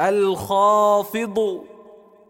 الخافض.